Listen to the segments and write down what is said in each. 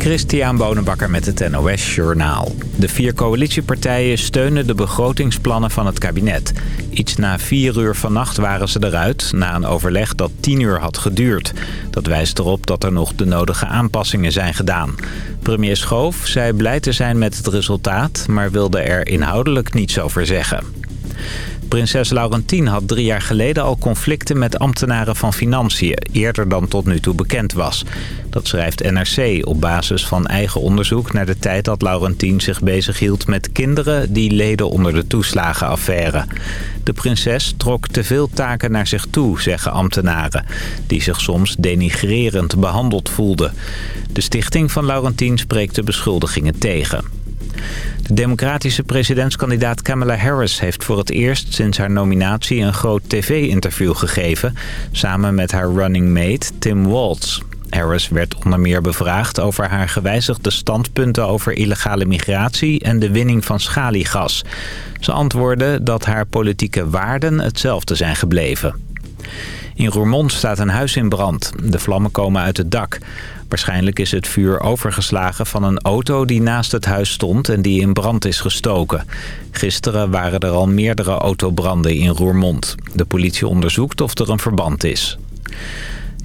Christian Bonenbakker met het NOS Journaal. De vier coalitiepartijen steunen de begrotingsplannen van het kabinet. Iets na vier uur vannacht waren ze eruit, na een overleg dat tien uur had geduurd. Dat wijst erop dat er nog de nodige aanpassingen zijn gedaan. Premier Schoof zei blij te zijn met het resultaat, maar wilde er inhoudelijk niets over zeggen. Prinses Laurentien had drie jaar geleden al conflicten met ambtenaren van Financiën, eerder dan tot nu toe bekend was. Dat schrijft NRC op basis van eigen onderzoek naar de tijd dat Laurentien zich bezighield met kinderen die leden onder de toeslagenaffaire. De prinses trok te veel taken naar zich toe, zeggen ambtenaren, die zich soms denigrerend behandeld voelden. De stichting van Laurentien spreekt de beschuldigingen tegen. De democratische presidentskandidaat Kamala Harris heeft voor het eerst sinds haar nominatie een groot tv-interview gegeven... samen met haar running mate Tim Walz. Harris werd onder meer bevraagd over haar gewijzigde standpunten over illegale migratie en de winning van schaliegas. Ze antwoordde dat haar politieke waarden hetzelfde zijn gebleven. In Roermond staat een huis in brand. De vlammen komen uit het dak. Waarschijnlijk is het vuur overgeslagen van een auto die naast het huis stond en die in brand is gestoken. Gisteren waren er al meerdere autobranden in Roermond. De politie onderzoekt of er een verband is.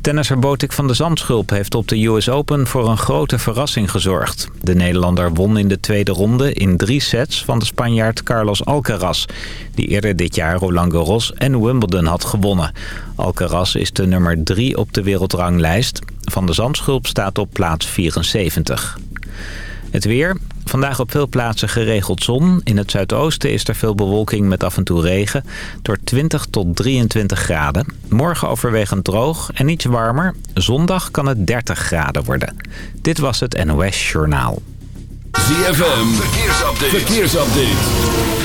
Tennisser Botik van de Zandschulp heeft op de US Open voor een grote verrassing gezorgd. De Nederlander won in de tweede ronde in drie sets van de Spanjaard Carlos Alcaraz... die eerder dit jaar Roland Garros en Wimbledon had gewonnen. Alcaraz is de nummer drie op de wereldranglijst. Van de Zandschulp staat op plaats 74. Het weer. Vandaag op veel plaatsen geregeld zon. In het zuidoosten is er veel bewolking met af en toe regen. Door 20 tot 23 graden. Morgen overwegend droog en iets warmer. Zondag kan het 30 graden worden. Dit was het NOS Journaal. ZFM. Verkeersupdate. Verkeersupdate.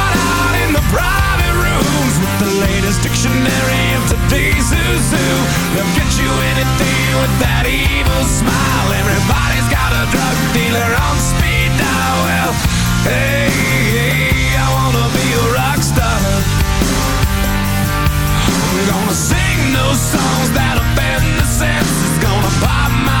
the private rooms with the latest dictionary of today's who. They'll get you anything with that evil smile. Everybody's got a drug dealer on speed dial. Well, hey, hey, I wanna be a rock star. I'm gonna sing those songs that offend the senses. Gonna pop my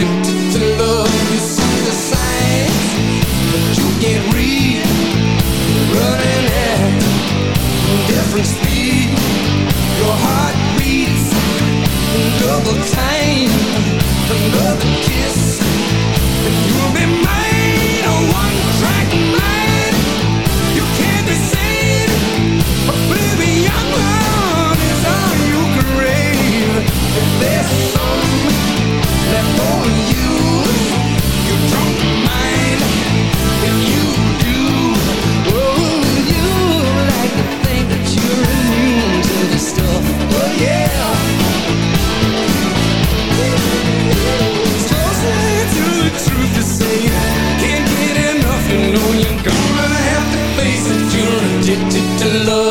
addicted to love. You see the signs, but you can't to love.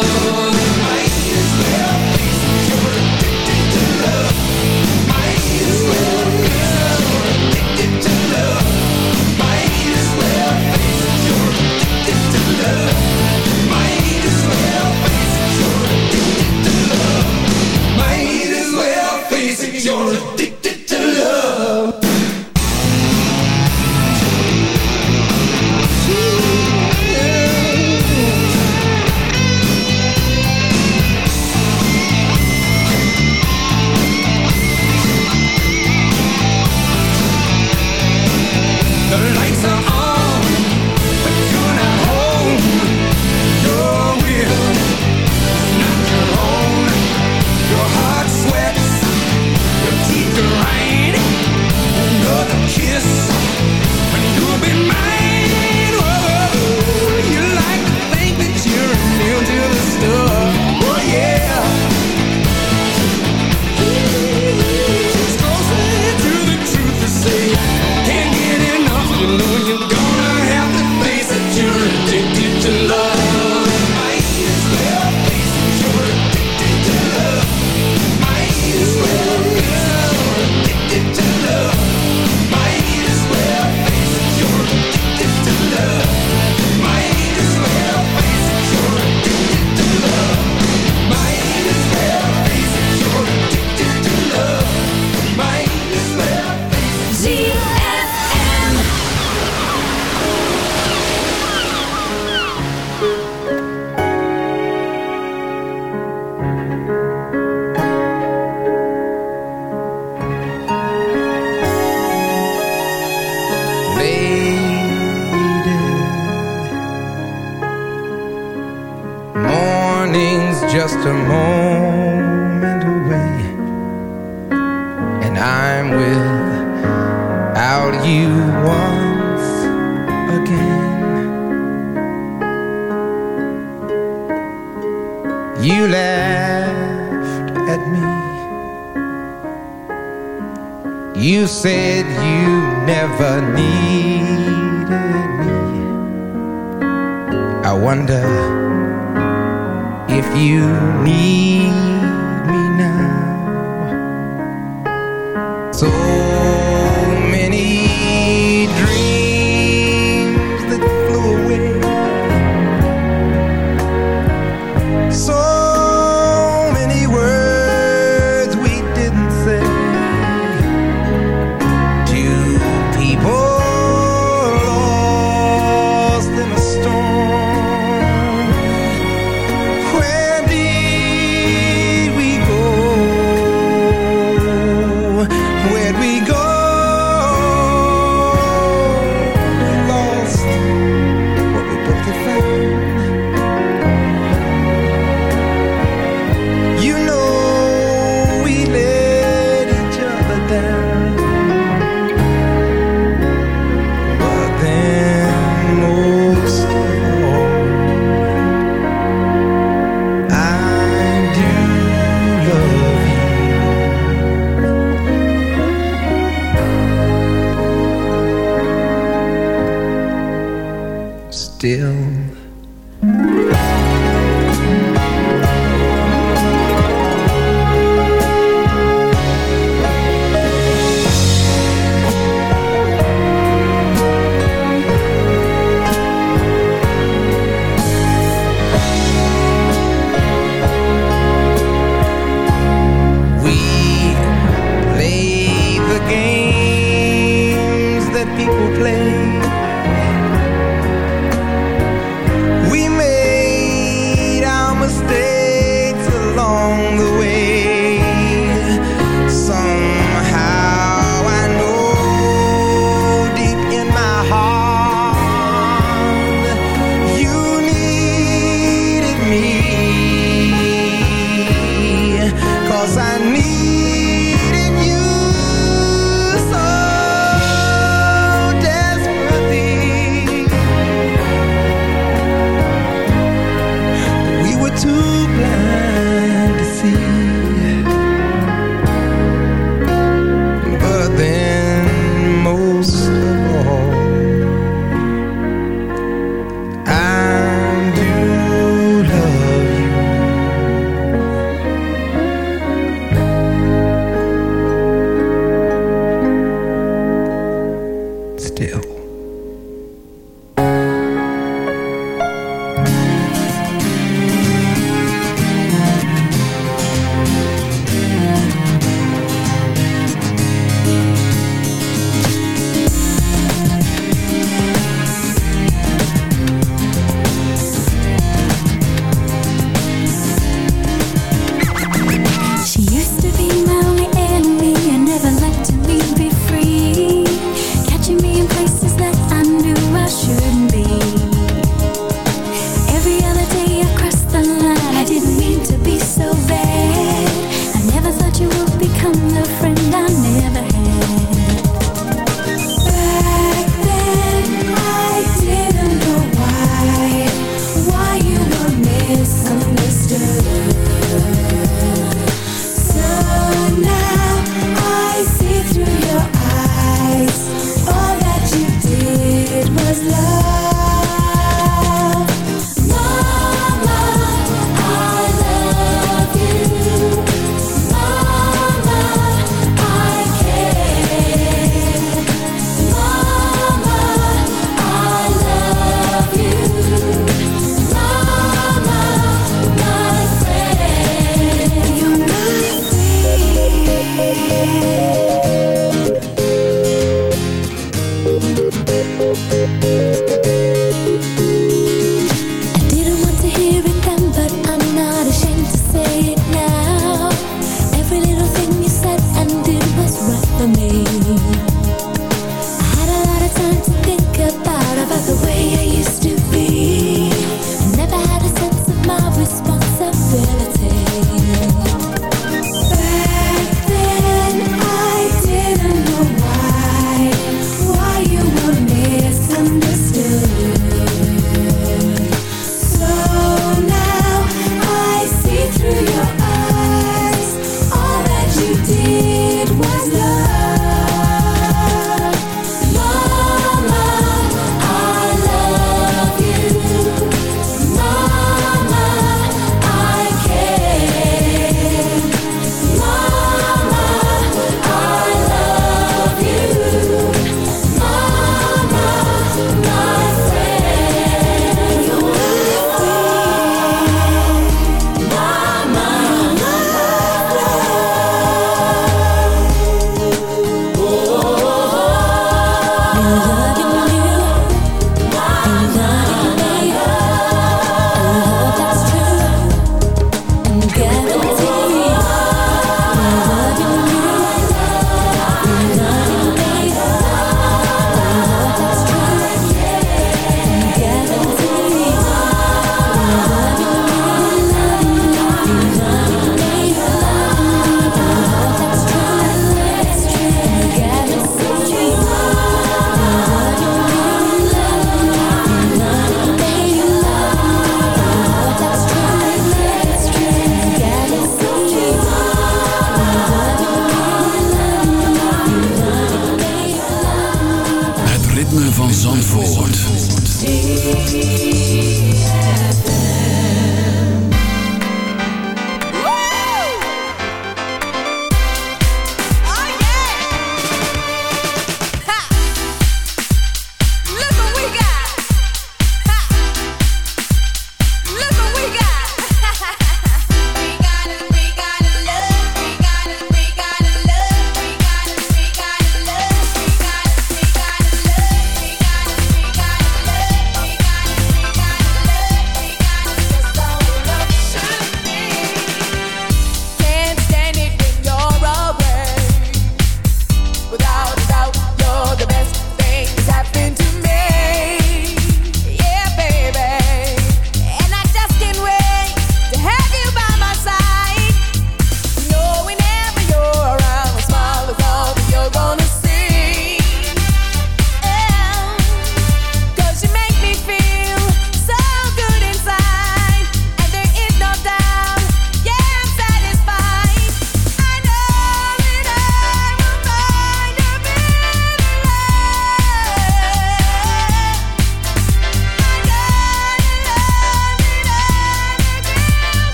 too blind to see.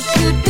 could be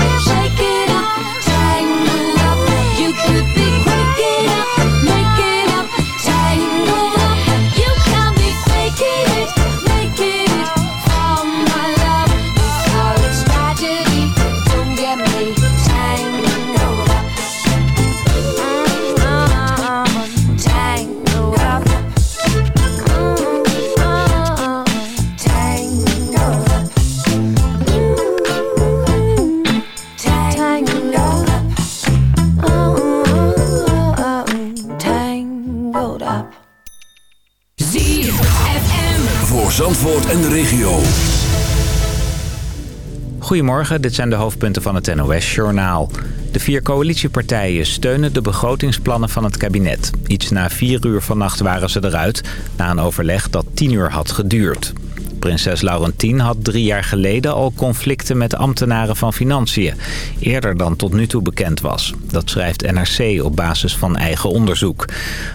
Goedemorgen, dit zijn de hoofdpunten van het NOS-journaal. De vier coalitiepartijen steunen de begrotingsplannen van het kabinet. Iets na vier uur vannacht waren ze eruit... na een overleg dat tien uur had geduurd. Prinses Laurentien had drie jaar geleden al conflicten met ambtenaren van Financiën. Eerder dan tot nu toe bekend was. Dat schrijft NRC op basis van eigen onderzoek.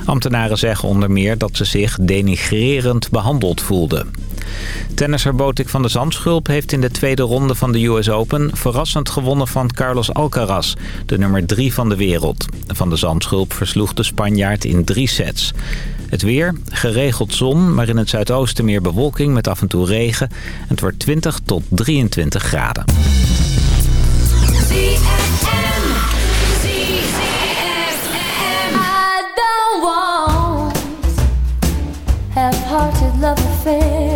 Ambtenaren zeggen onder meer dat ze zich denigrerend behandeld voelden. Tennisser Botik van de Zandschulp heeft in de tweede ronde van de US Open... verrassend gewonnen van Carlos Alcaraz, de nummer drie van de wereld. Van de Zandschulp versloeg de Spanjaard in drie sets. Het weer, geregeld zon, maar in het zuidoosten meer bewolking met af en toe regen. Het wordt 20 tot 23 graden. Half-hearted love affairs.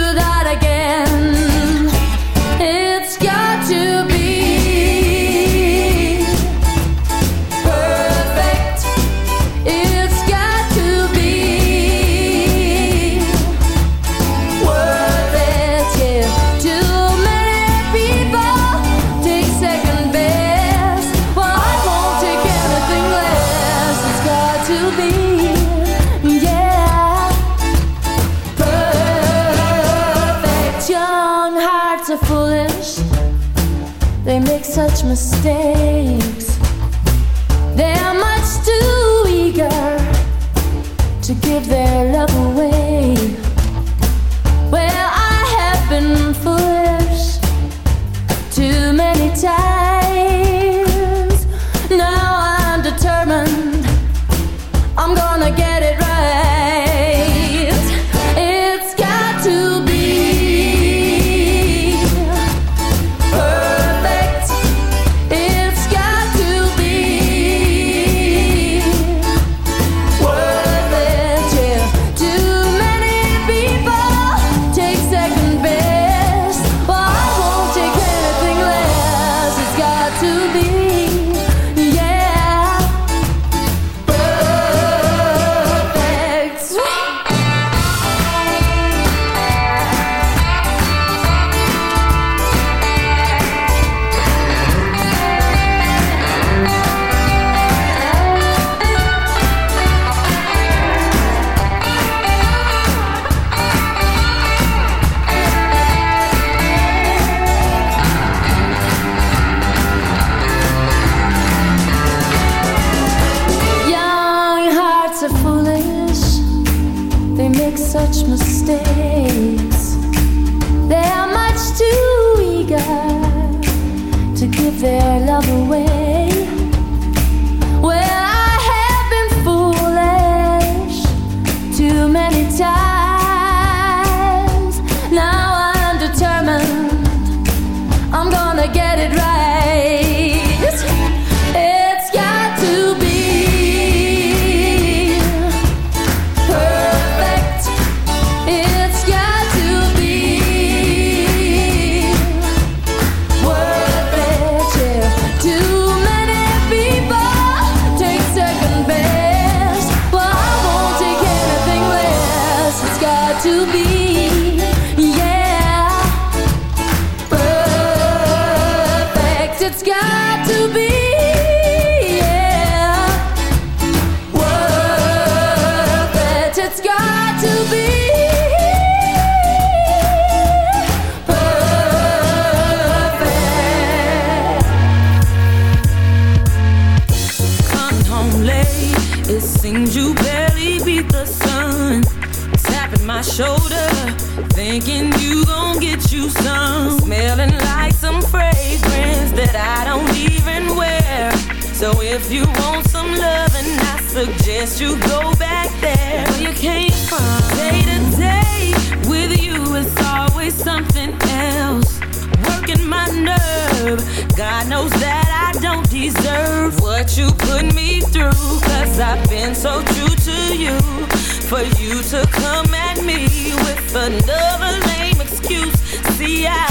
come at me with another lame excuse. See, I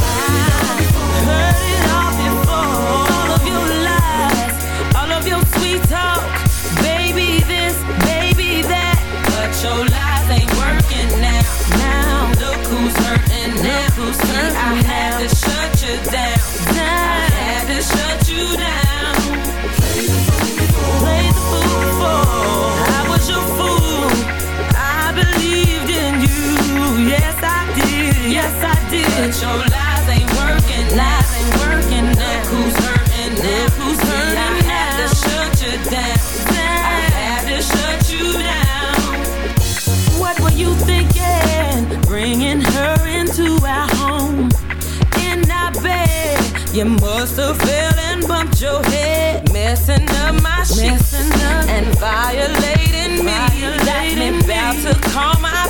heard it all before. All of your lies, all of your sweet talk. Baby this, baby that. But your lies ain't working now. Now, look who's hurting now. Look who's hurting I had to shut you down. I had to shut you down. But your lies ain't working. Lies ain't working. Look who's hurting now. Look who's hurting I had to shut you down. I had to shut you down. What were you thinking? Bringing her into our home. In our bed, you must have fell and bumped your head, messing up my sheets and violating me. Got me about to call my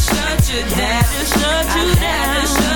shut you down. Shut you down.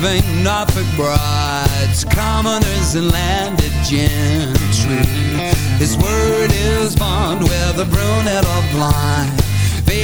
saving Norfolk brides, commoners and landed gentry. His word is bond, whether brunette or blind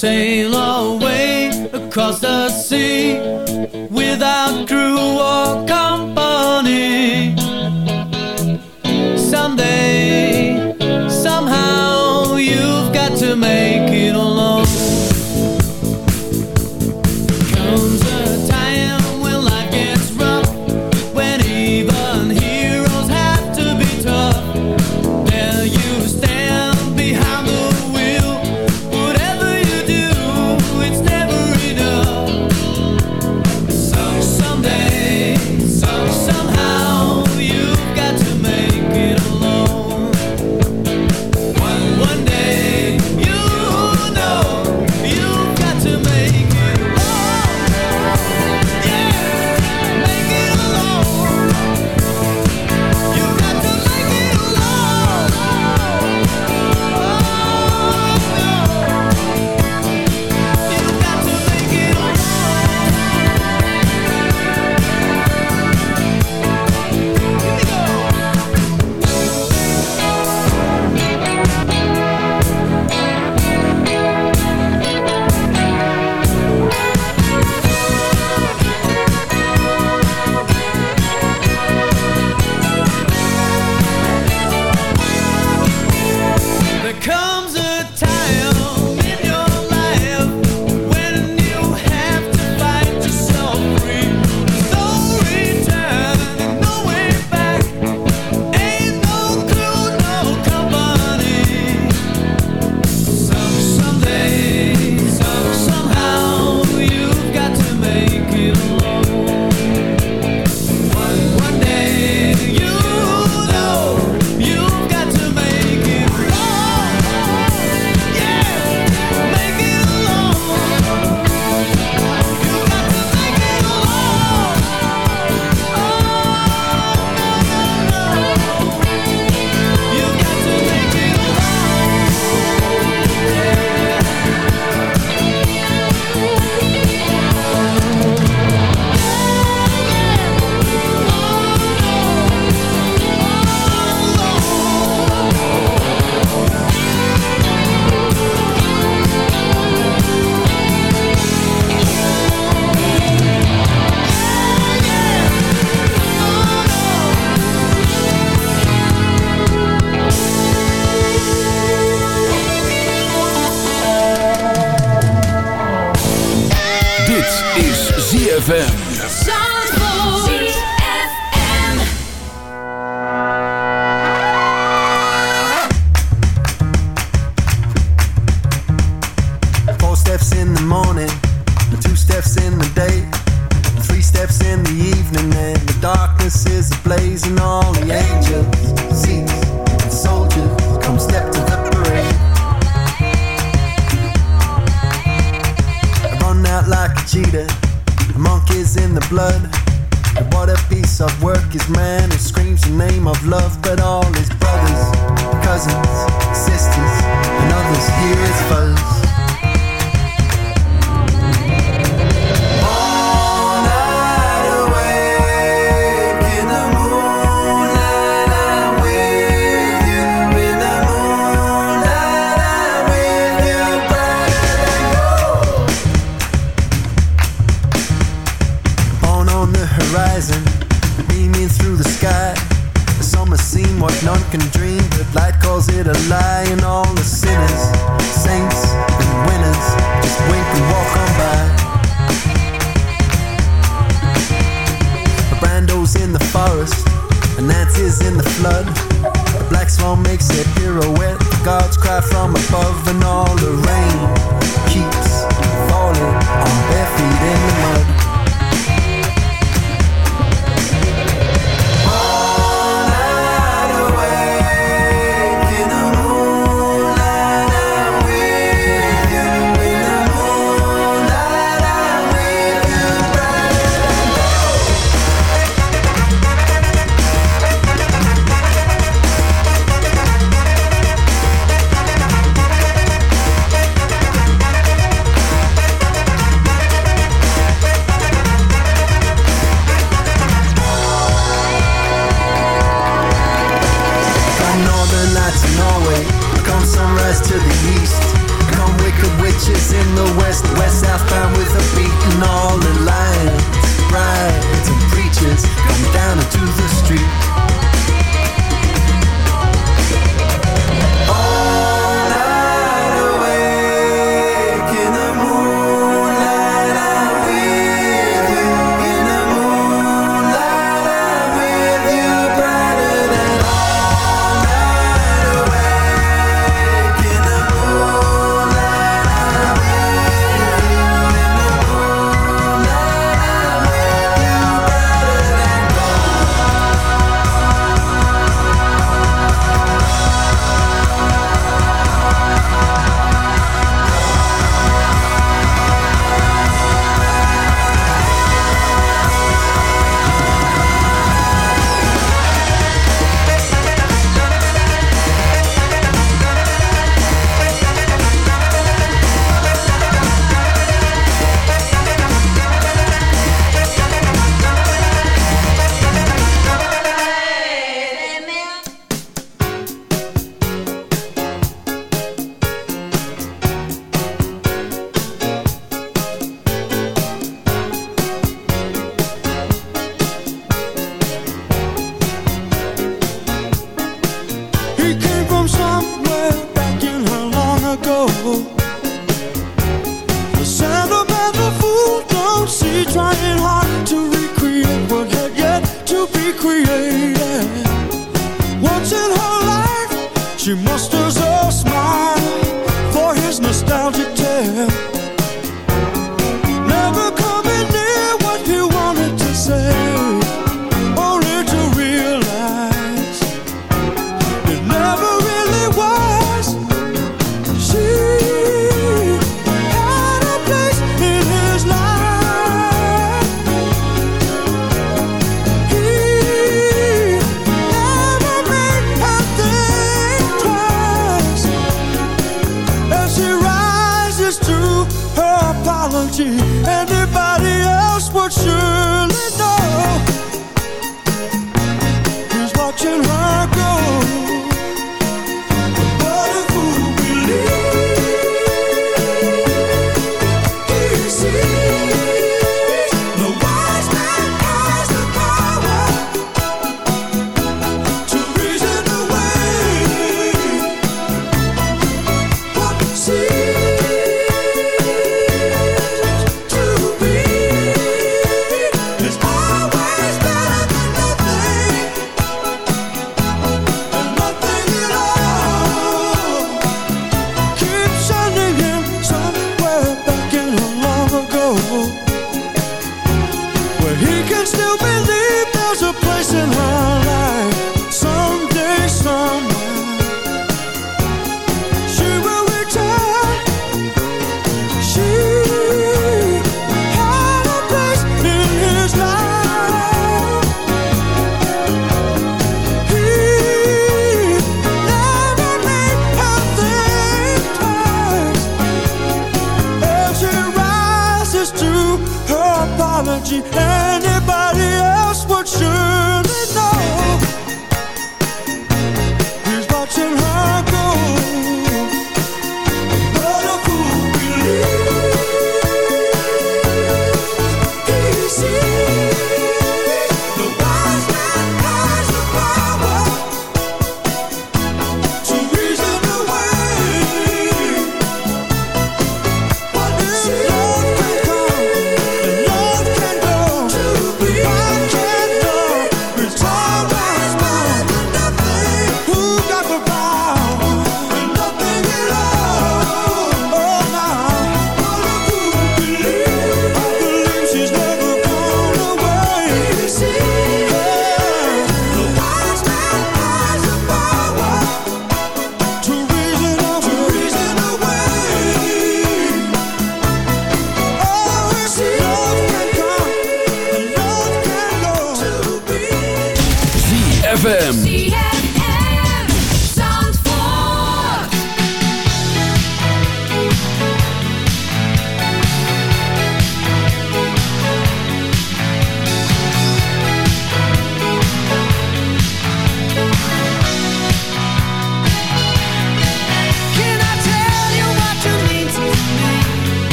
sail away across the sea without crew or